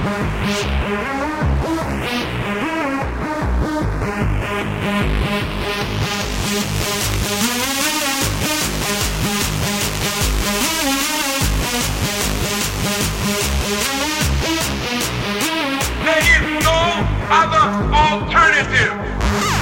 There is no other alternative.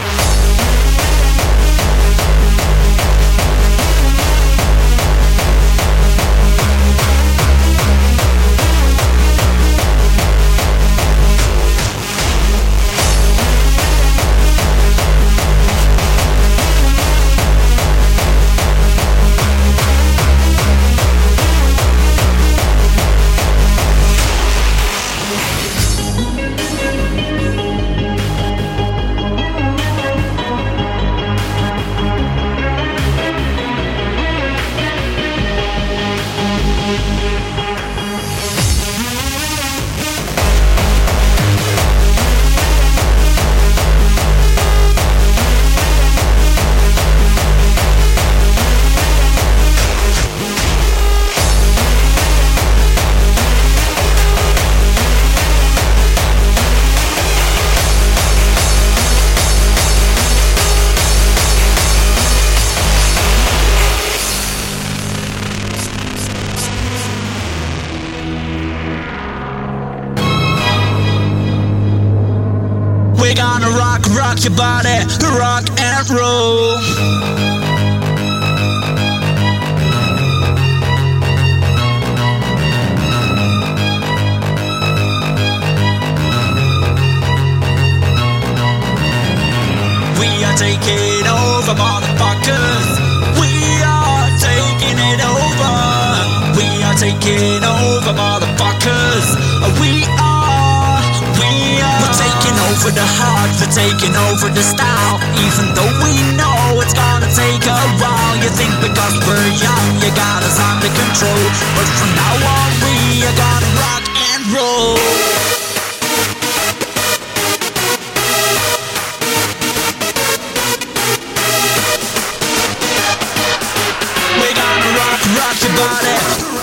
Roll. We are taking over, motherfuckers. We are taking it over. We are taking over, motherfuckers. We are, over the heart, we're taking over the style. Even though we know it's gonna take a while. You think because we're young, you got us under control. But from now on, we are gonna rock and roll. Rock your body.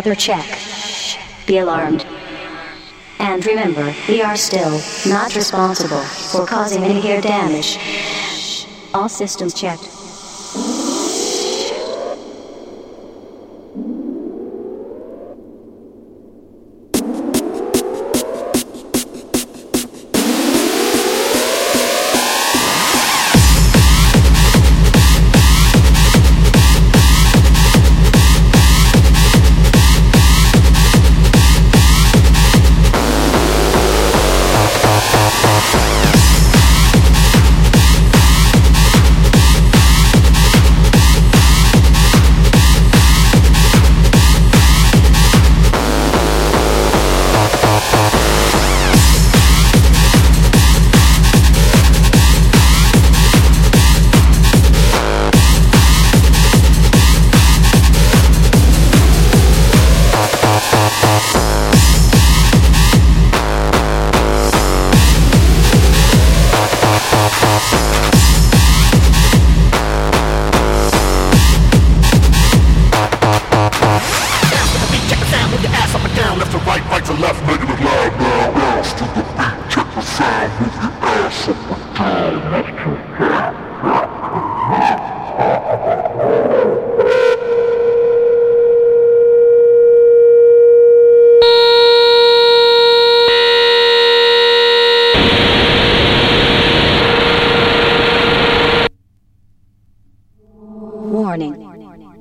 Another check. Be alarmed. And remember, we are still not responsible for causing any ear damage. All systems checked.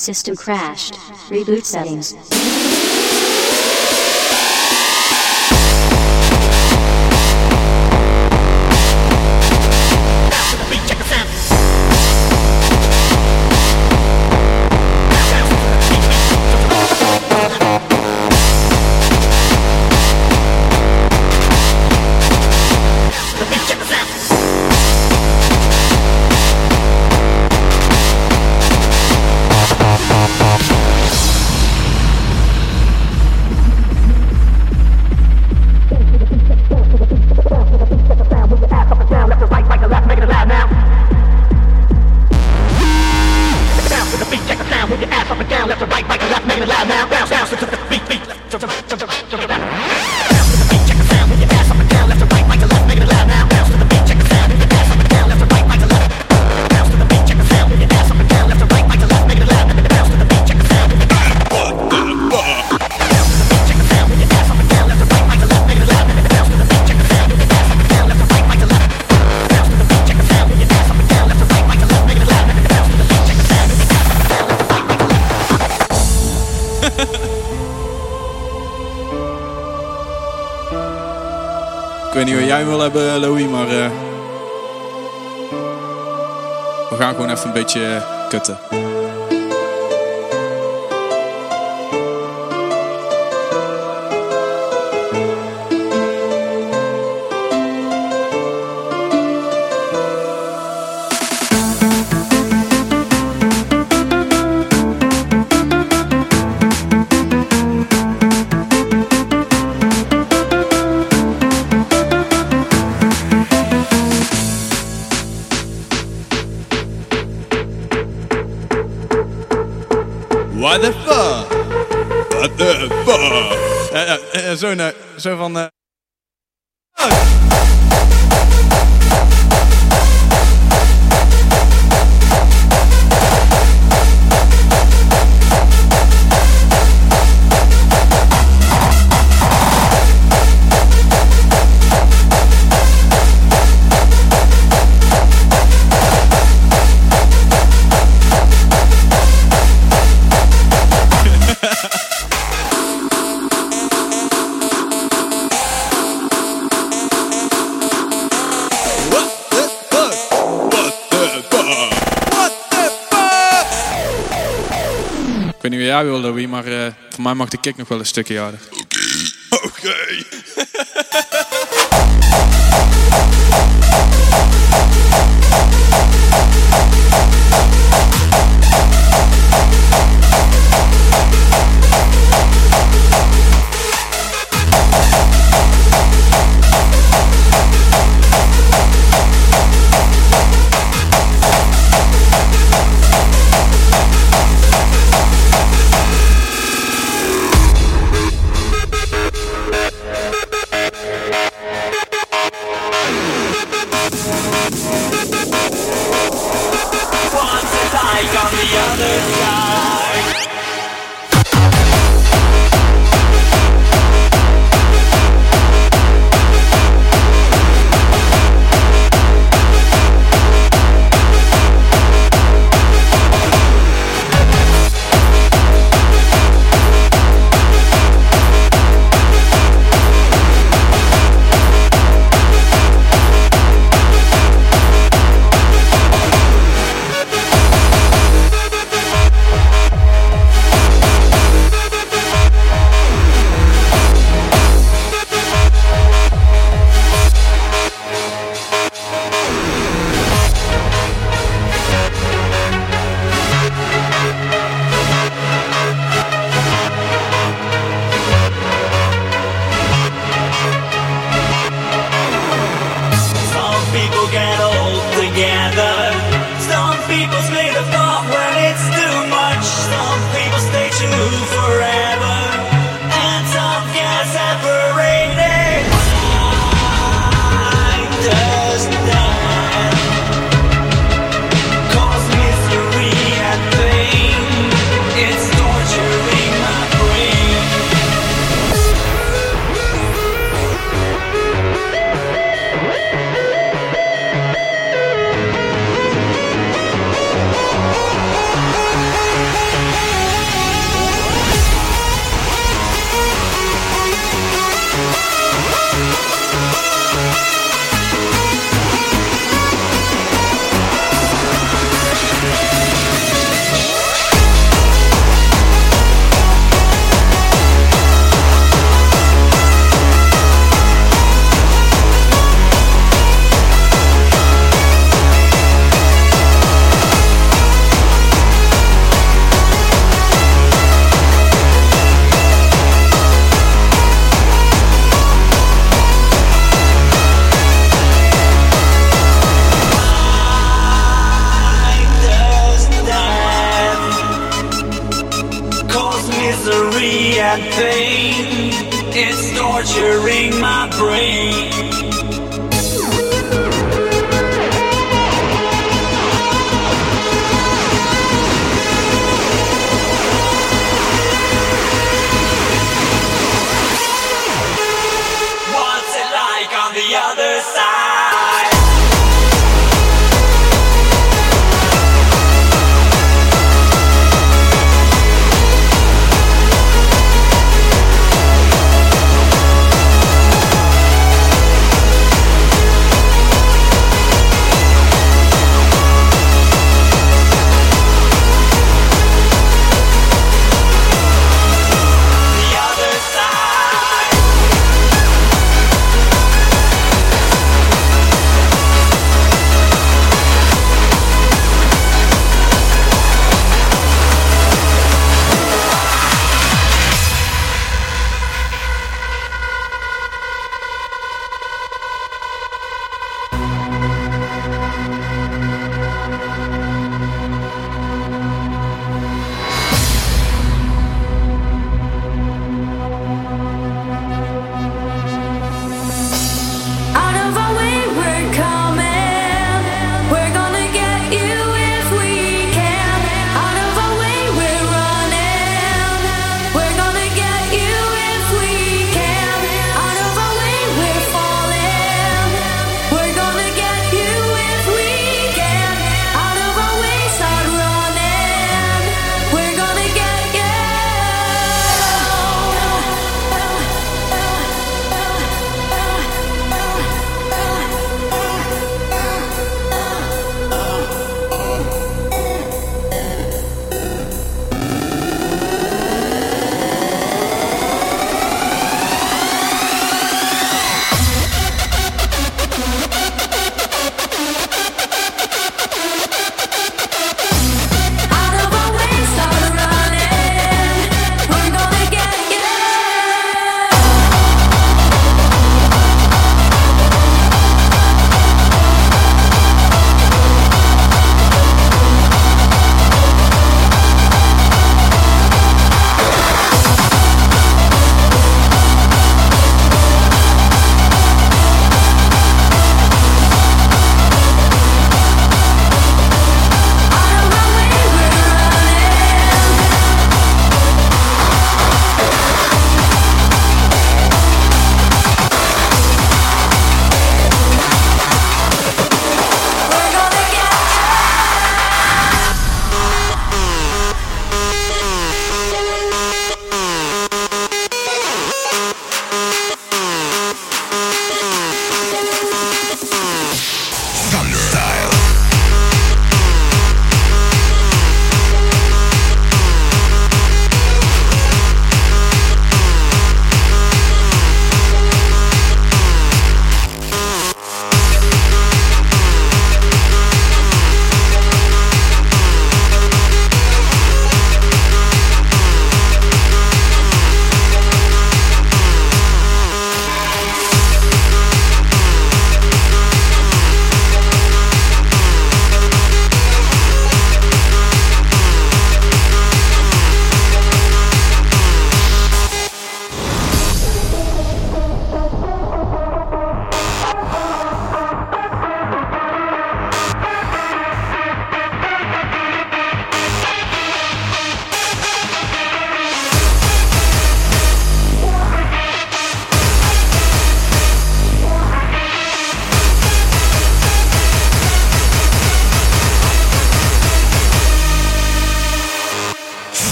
System crashed. Reboot settings. Weet niet wat jij wil hebben, Louis, maar uh, we gaan gewoon even een beetje kutten. Zo van, eh, wil, Louis, maar eh, voor mij mag de kick nog wel een stukje harder. Oké.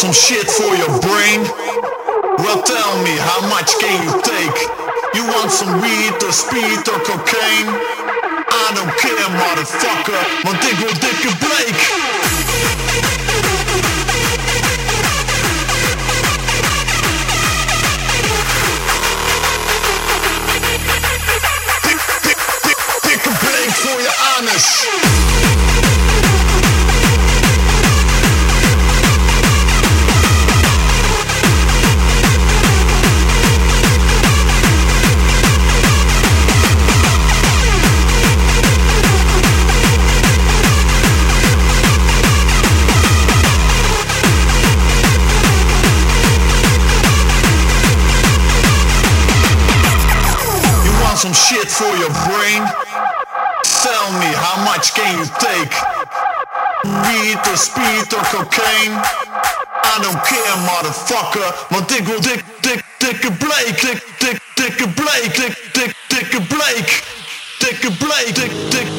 Some shit for motherfucker, want ik wil dik, dik, dikke Blake. Dik, dik, dikke Blake. Dik, dik, dikke Blake. Dikke Blake. Dik, dik,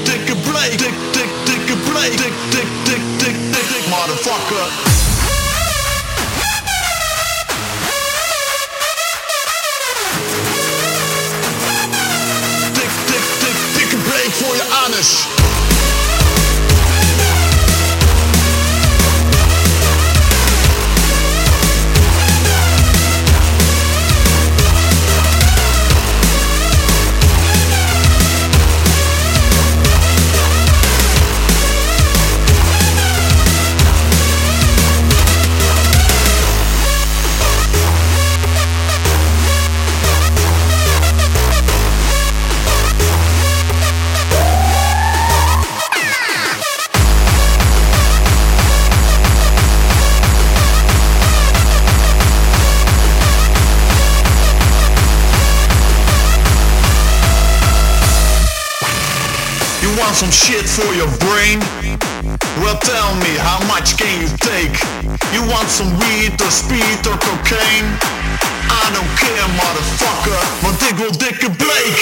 some shit for your brain? Well, tell me, how much can you take? You want some weed or speed or cocaine? I don't care, motherfucker, want ik wil dikke Blake.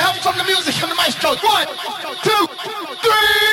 help from the music and the maestro. One, two, three.